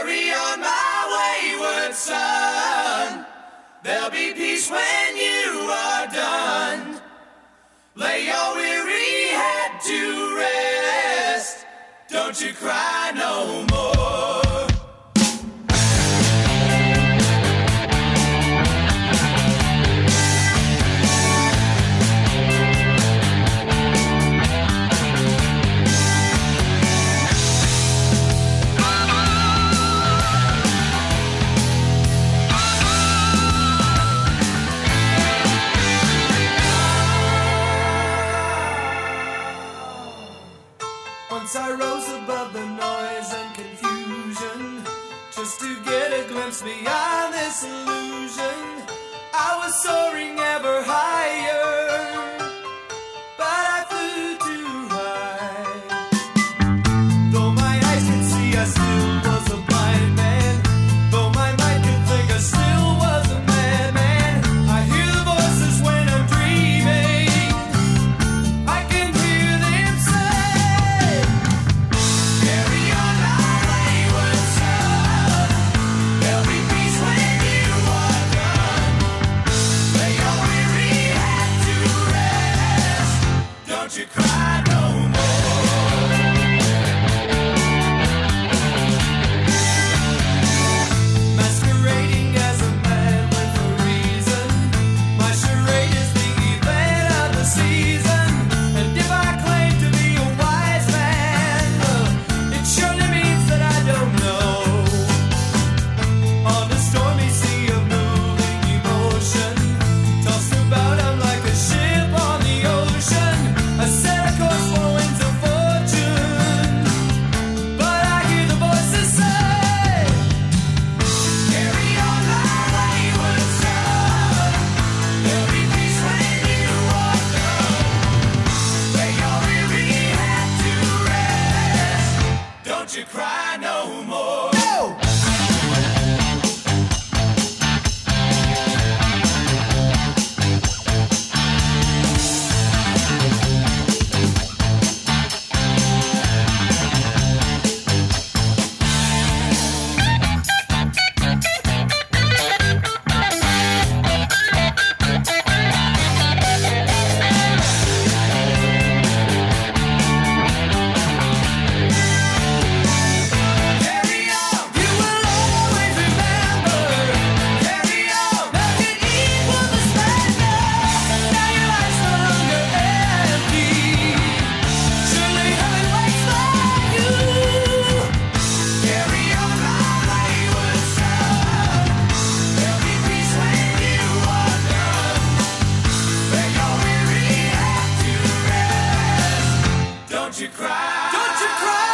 carry on my wayward son. There'll be peace when you are done. Lay your weary head to rest. Don't you cry no more. Once I rose above the noise and confusion, just to get a glimpse beyond this illusion. I was soaring ever high. Don't you cry. Don't you cry.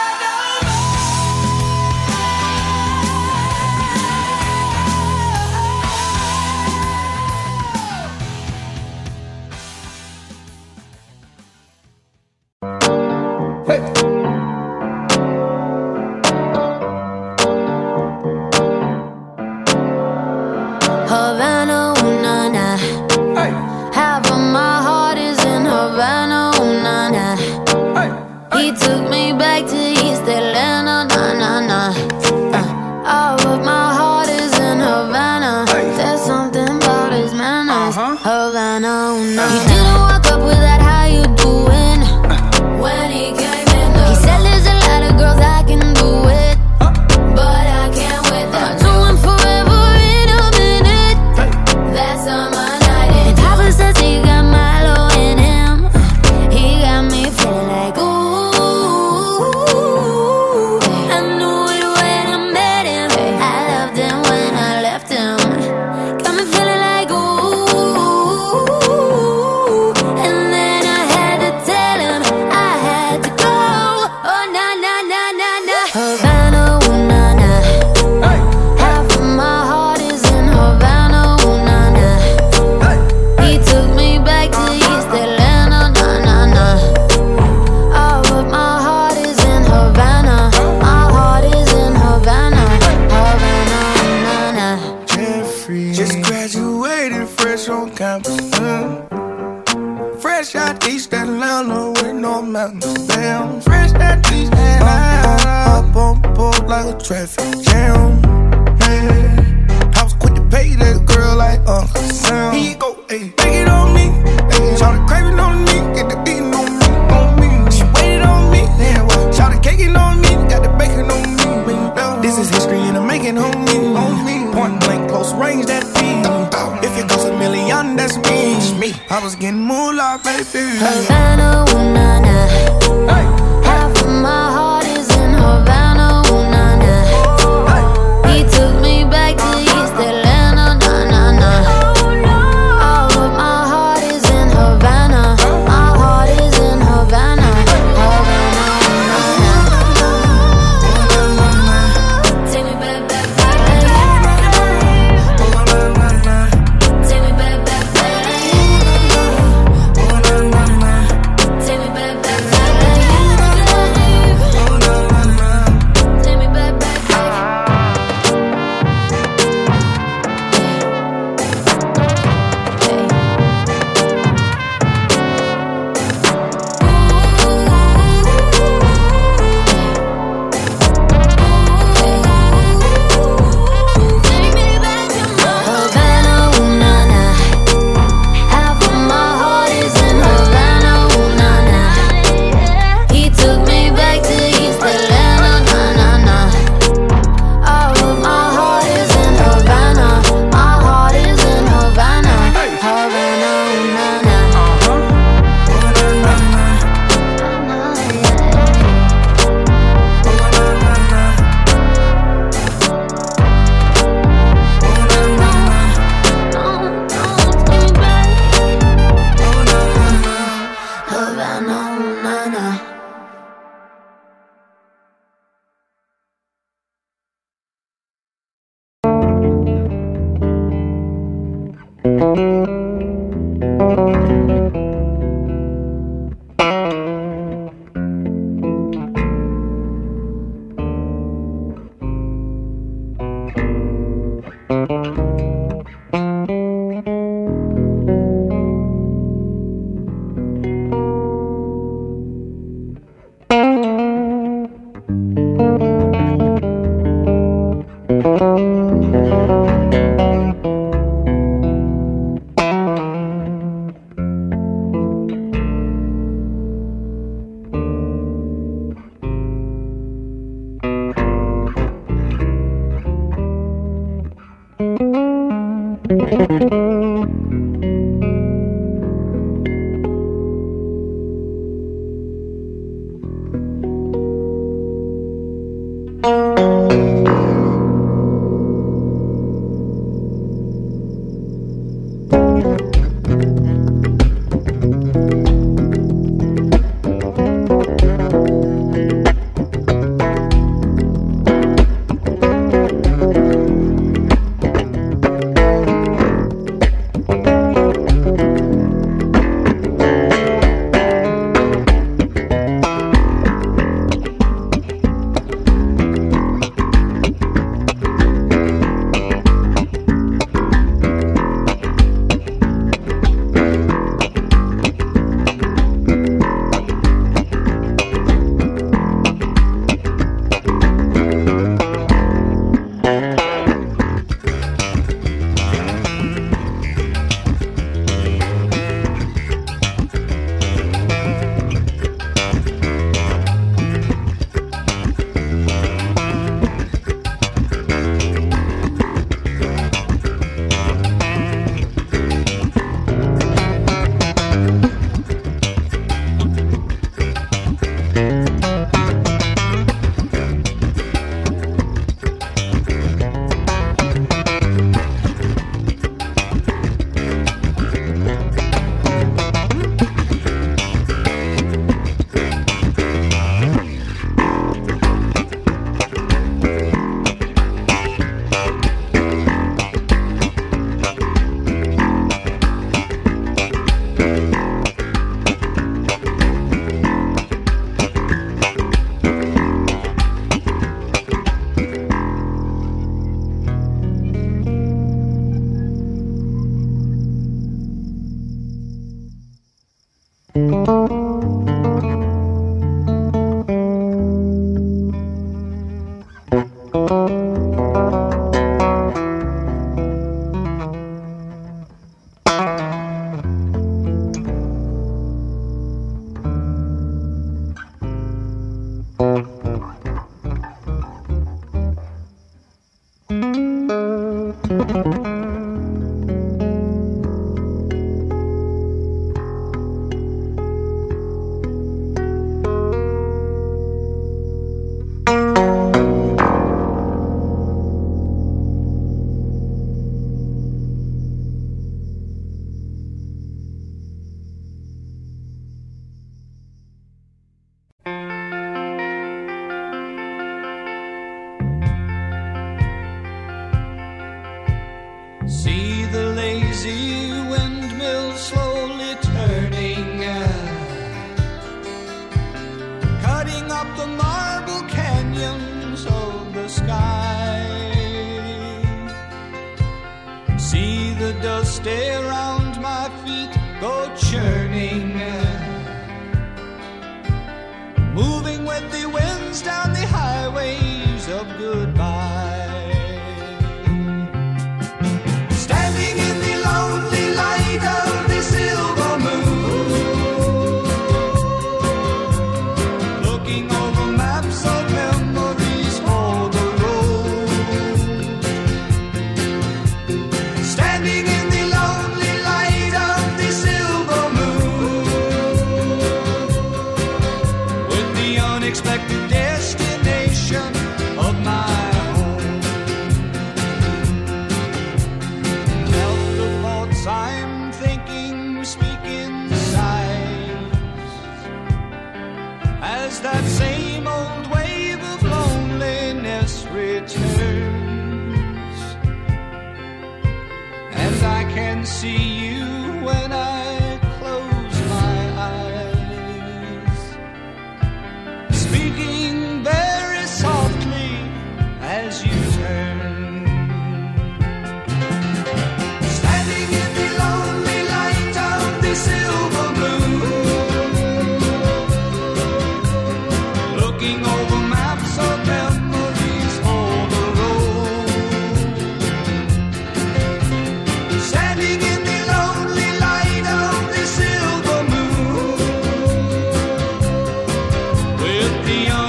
Point blank, close range, that feel. If it goes a million, that's me. I was getting moolah, baby. Havana, ooh, na, na.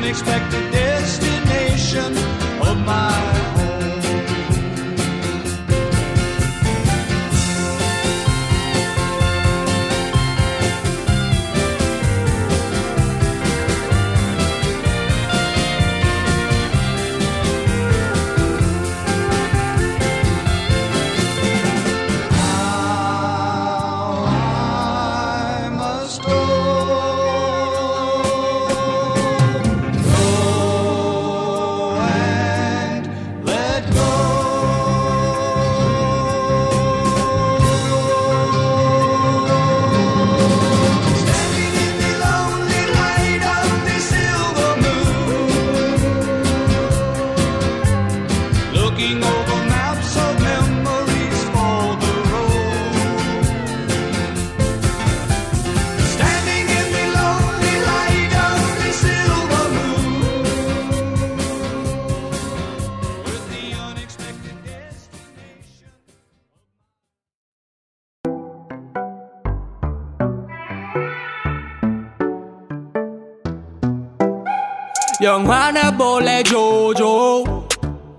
Unexpected destination 영화나 볼래 조조?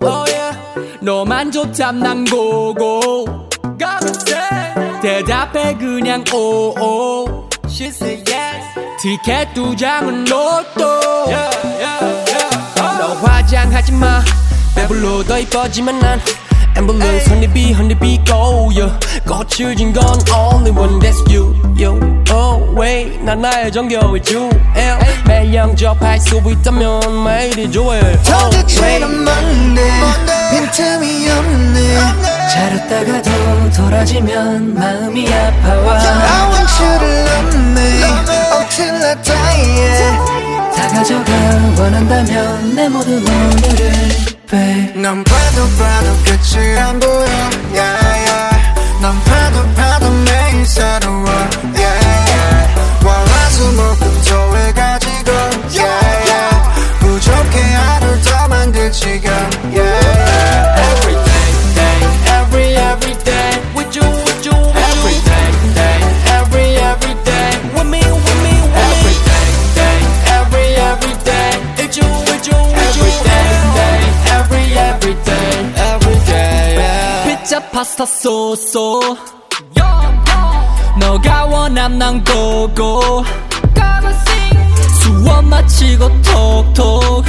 oh yeah. 너만 좋담 난 고고. 대답해 그냥 오오. She said yes. 티켓 두 장은 로또. 너 화장하지 마. 배불러 더 이뻐지만 난 앰뷸런스 honeybee honeybee go yeah. 꽃을 진건 only one that's you you oh wait 난 나의 정겨울 주엘 매일 영접할 수 있다면 매일이 좋아요 oh, wait. 도대체는 뭔데 빈틈이 없네 잘했다가도 돌아지면 마음이 아파와 I want you to love me until I die yeah. 다 가져가 원한다면 내 모든 오늘을 babe 넌 봐도 봐도 끝이 안 보여 스타 소소 너가 원함 난 고고. 수업 마치고 톡톡.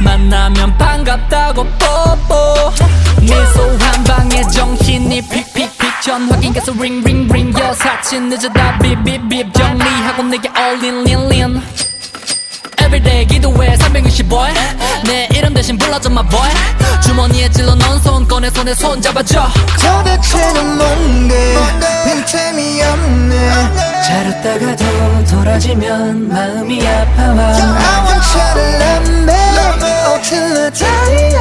만나면 반갑다고 뽀뽀. 미소 한 방에 정신이 픽픽픽. 전화기 가서 링링링 여사친 늦어다 빕빕빕 정리하고 내게 all in 린 Everyday 기도해 365일 내 대신 불러줘 my boy. 주머니에 찔러 넣은 손 꺼내서 내손 잡아줘. 도대체는 뭔데? 빈틈이 없네. 잘 웃다가도 돌아지면 마음이 아파와. I want you to love me. till I die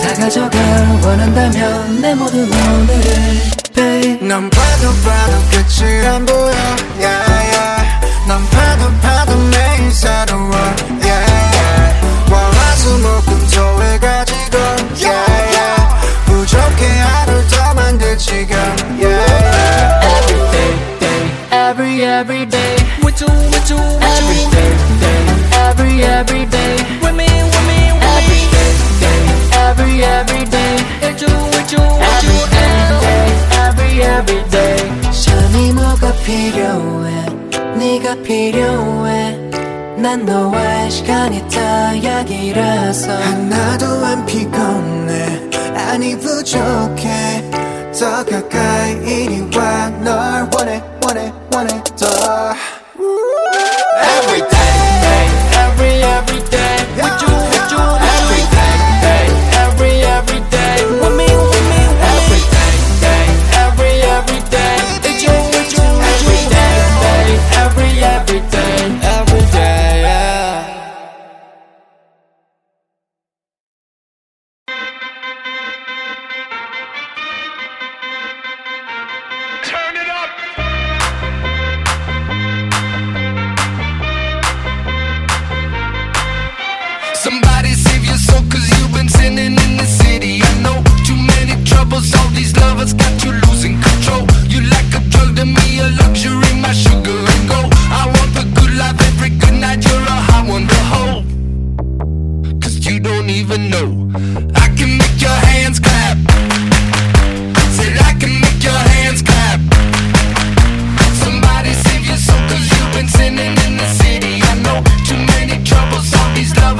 다 가져가 원한다면 내 모든 오늘을 babe. 넌 봐도 봐도 끝이 안 보여. Yeah, yeah. 넌 봐도 봐도 매일 새로워 가지고 yeah, yeah. 부족해 하루 더 만들 지금 yeah, yeah. Every day day every every day with you with you every day day every every day with me with me every day day every every day with you with you with you every day every every day 션이 뭐가 필요해 네가 필요해 난 너와의 시간이 딱약이라서. 하나도 안 피곤해. 아니 부족해. 더 가까이 이리 와널 원해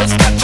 these lovers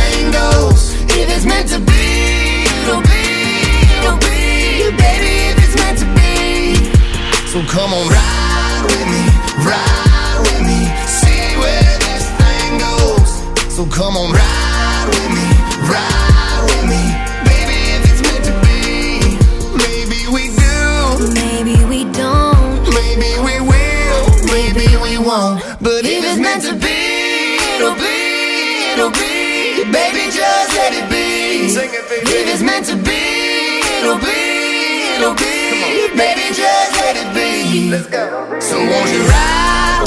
thing goes. If it's meant to be, it'll be, it'll be. Baby, if it's meant to be. So come on, ride with me, ride with me, see where this thing goes. So come on, ride be, it'll be. Baby, just let it be. Let's go. So won't you ride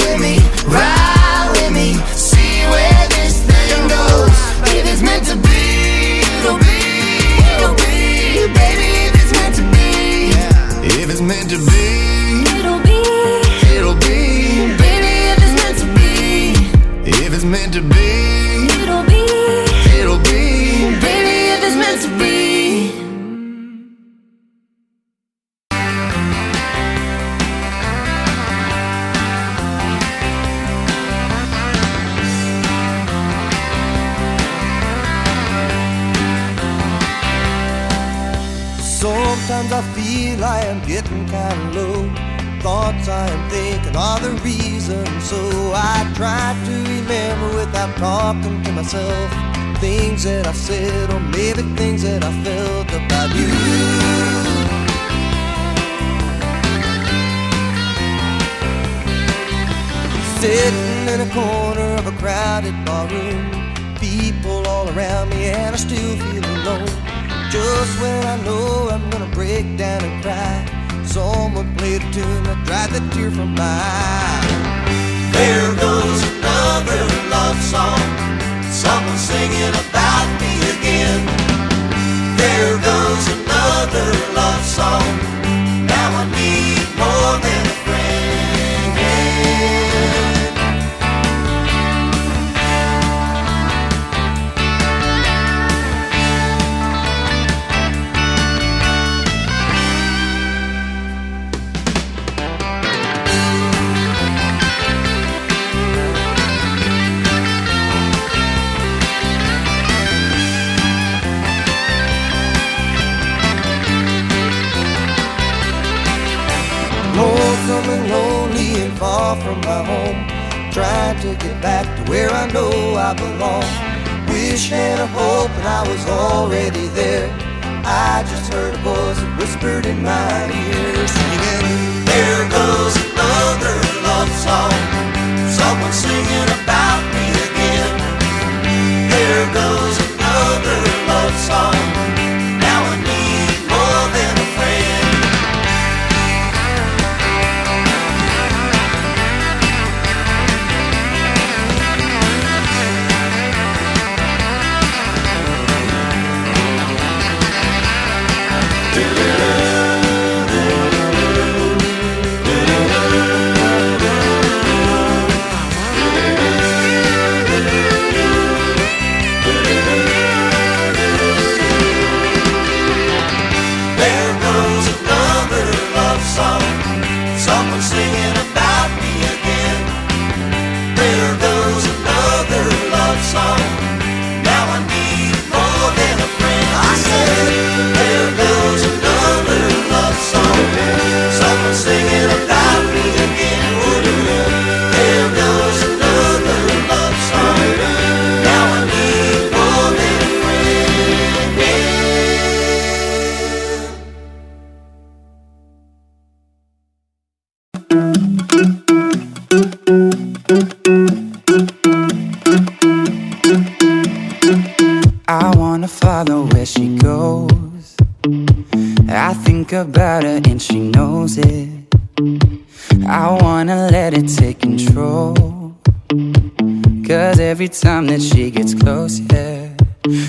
Sometimes I feel I am getting kinda low. Thoughts I am thinking are the reason. So I try to remember without talking to myself. Things that I've said, or maybe things that I felt about you. Sitting in a corner of a crowded barroom, people all around me, and I still feel alone. Just when I know I'm gonna break down and cry, someone played a tune that dried the tear from my eye. There goes another love song, someone singing about me again. There goes another love song. Now I need more than a friend. Was already there. I just heard a voice that whispered in my I think about her and she knows it I wanna let it take control Cause every time that she gets close, yeah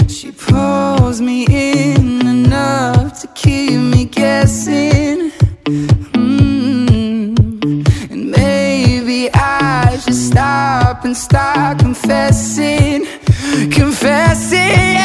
She pulls me in enough to keep me guessing. Mm-hmm. And maybe I should stop and start confessing Confessing, yeah.